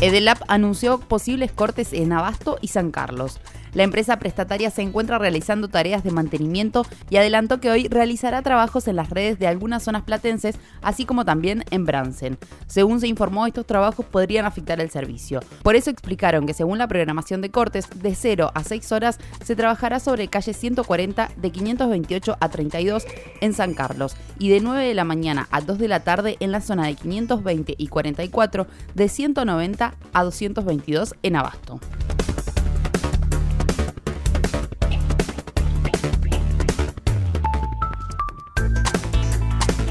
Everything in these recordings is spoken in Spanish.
Edelap anunció posibles cortes en Abasto y San Carlos. La empresa prestataria se encuentra realizando tareas de mantenimiento y adelantó que hoy realizará trabajos en las redes de algunas zonas platenses, así como también en Bransen. Según se informó, estos trabajos podrían afectar el servicio. Por eso explicaron que según la programación de cortes, de 0 a 6 horas se trabajará sobre calle 140 de 528 a 32 en San Carlos y de 9 de la mañana a 2 de la tarde en la zona de 520 y 44 de 190 a 222 en Abasto.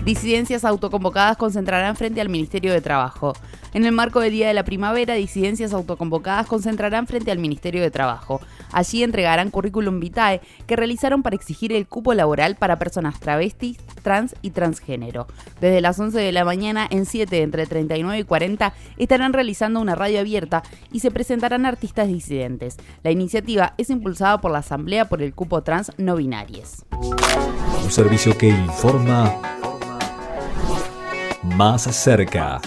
Disidencias autoconvocadas concentrarán frente al Ministerio de Trabajo. En el marco del Día de la Primavera, disidencias autoconvocadas concentrarán frente al Ministerio de Trabajo. Allí entregarán currículum vitae que realizaron para exigir el cupo laboral para personas travestis, trans y transgénero. Desde las 11 de la mañana en 7 entre 39 y 40 estarán realizando una radio abierta y se presentarán artistas disidentes. La iniciativa es impulsada por la Asamblea por el Cupo Trans No Binarias. Un servicio que informa más cerca.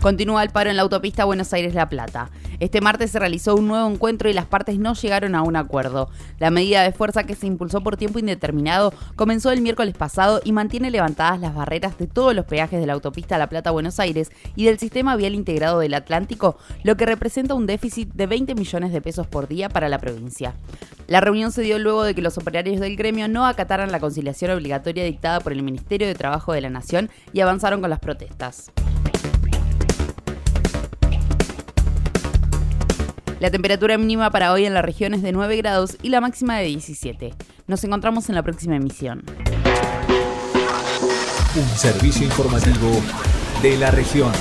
Continúa el paro en la autopista Buenos Aires-La Plata. Este martes se realizó un nuevo encuentro y las partes no llegaron a un acuerdo. La medida de fuerza que se impulsó por tiempo indeterminado comenzó el miércoles pasado y mantiene levantadas las barreras de todos los peajes de la autopista La Plata-Buenos Aires y del sistema vial integrado del Atlántico, lo que representa un déficit de 20 millones de pesos por día para la provincia. La reunión se dio luego de que los operarios del gremio no acataran la conciliación obligatoria dictada por el Ministerio de Trabajo de la Nación y avanzaron con las protestas. La temperatura mínima para hoy en la región es de 9 grados y la máxima de 17. Nos encontramos en la próxima emisión. Un servicio informativo de la región.